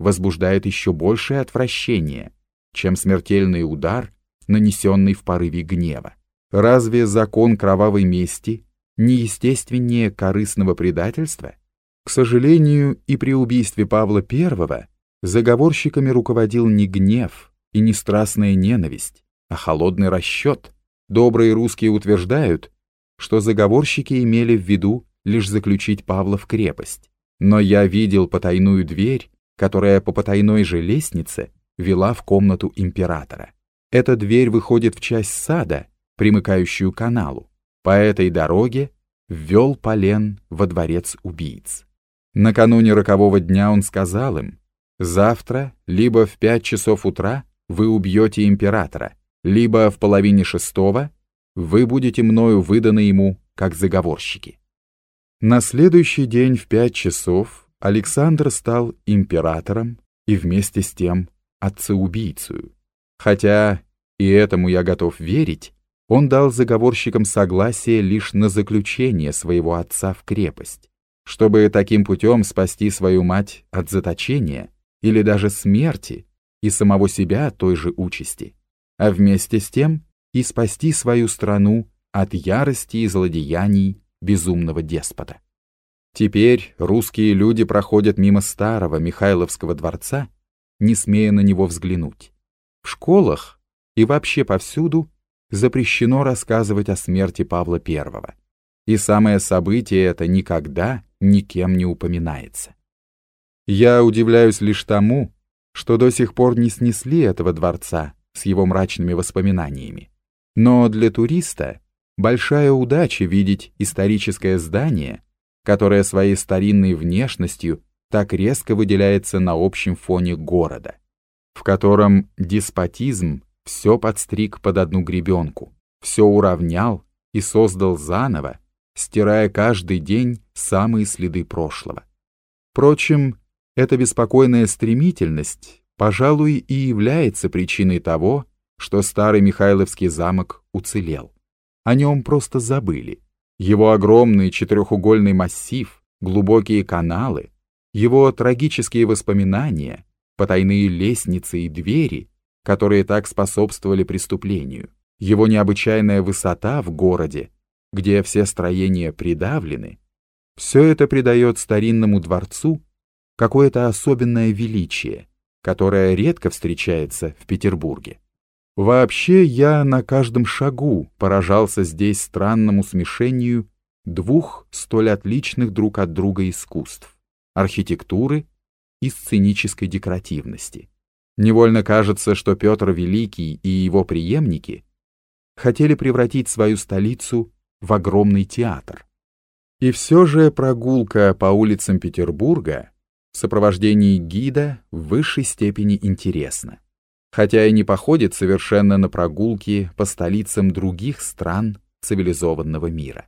возбуждает еще большее отвращение, чем смертельный удар, нанесенный в порыве гнева. Разве закон кровавой мести неестественнее корыстного предательства? К сожалению, и при убийстве Павла I заговорщиками руководил не гнев и не страстная ненависть, а холодный расчет. Добрые русские утверждают, что заговорщики имели в виду лишь заключить Павла в крепость. Но я видел потайную дверь, которая по потайной же лестнице вела в комнату императора. Эта дверь выходит в часть сада, примыкающую к каналу. По этой дороге ввел Полен во дворец убийц. Накануне рокового дня он сказал им, «Завтра, либо в пять часов утра, вы убьете императора, либо в половине шестого вы будете мною выданы ему как заговорщики». На следующий день в пять часов Александр стал императором и вместе с тем отцеубийцею. Хотя, и этому я готов верить, он дал заговорщикам согласие лишь на заключение своего отца в крепость, чтобы таким путем спасти свою мать от заточения или даже смерти и самого себя от той же участи, а вместе с тем и спасти свою страну от ярости и злодеяний безумного деспота. Теперь русские люди проходят мимо старого Михайловского дворца, не смея на него взглянуть. В школах и вообще повсюду запрещено рассказывать о смерти Павла I. И самое событие это никогда никем не упоминается. Я удивляюсь лишь тому, что до сих пор не снесли этого дворца с его мрачными воспоминаниями. Но для туриста большая удача видеть историческое здание, которое своей старинной внешностью так резко выделяется на общем фоне города, в котором деспотизм все подстриг под одну гребенку, все уравнял и создал заново, стирая каждый день самые следы прошлого. Впрочем, эта беспокойная стремительность, пожалуй, и является причиной того, что старый Михайловский замок уцелел. О нем просто забыли. Его огромный четырехугольный массив, глубокие каналы, его трагические воспоминания, потайные лестницы и двери, которые так способствовали преступлению, его необычайная высота в городе, где все строения придавлены, все это придает старинному дворцу какое-то особенное величие, которое редко встречается в Петербурге. Вообще я на каждом шагу поражался здесь странному смешению двух столь отличных друг от друга искусств — архитектуры и сценической декоративности. Невольно кажется, что Петр Великий и его преемники хотели превратить свою столицу в огромный театр. И все же прогулка по улицам Петербурга в сопровождении гида в высшей степени интересна хотя и не походит совершенно на прогулки по столицам других стран цивилизованного мира.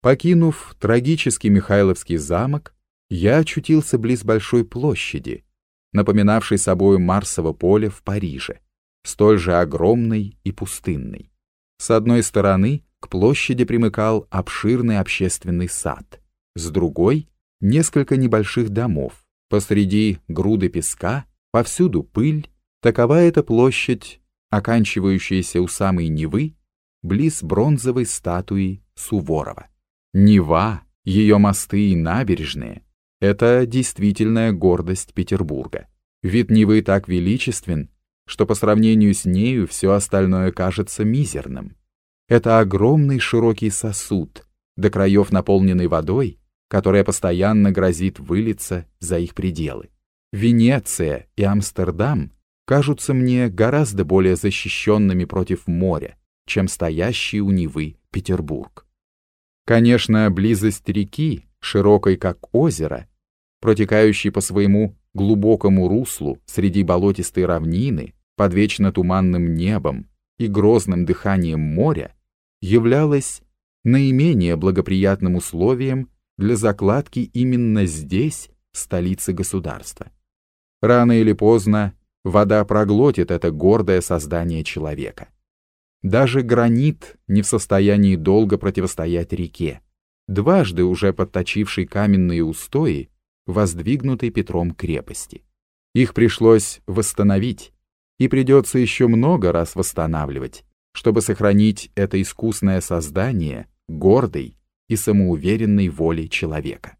Покинув трагический Михайловский замок, я очутился близ большой площади, напоминавшей собой Марсово поле в Париже, столь же огромной и пустынной. С одной стороны к площади примыкал обширный общественный сад, с другой — несколько небольших домов, посреди груды песка, повсюду пыль Такова эта площадь, оканчивающаяся у самой Невы, близ бронзовой статуи Суворова. Нева, ее мосты и набережные — это действительная гордость Петербурга. Вид Невы так величествен, что по сравнению с нею все остальное кажется мизерным. Это огромный широкий сосуд, до краев наполненный водой, которая постоянно грозит вылиться за их пределы. Венеция и Амстердам кажутся мне гораздо более защищенными против моря, чем стоящий у Невы Петербург. Конечно, близость реки, широкой как озеро, протекающей по своему глубокому руслу среди болотистой равнины, под вечно туманным небом и грозным дыханием моря, являлась наименее благоприятным условием для закладки именно здесь, столицы государства. Рано или поздно Вода проглотит это гордое создание человека. Даже гранит не в состоянии долго противостоять реке, дважды уже подточившей каменные устои, воздвигнутой Петром крепости. Их пришлось восстановить, и придется еще много раз восстанавливать, чтобы сохранить это искусное создание гордой и самоуверенной волей человека.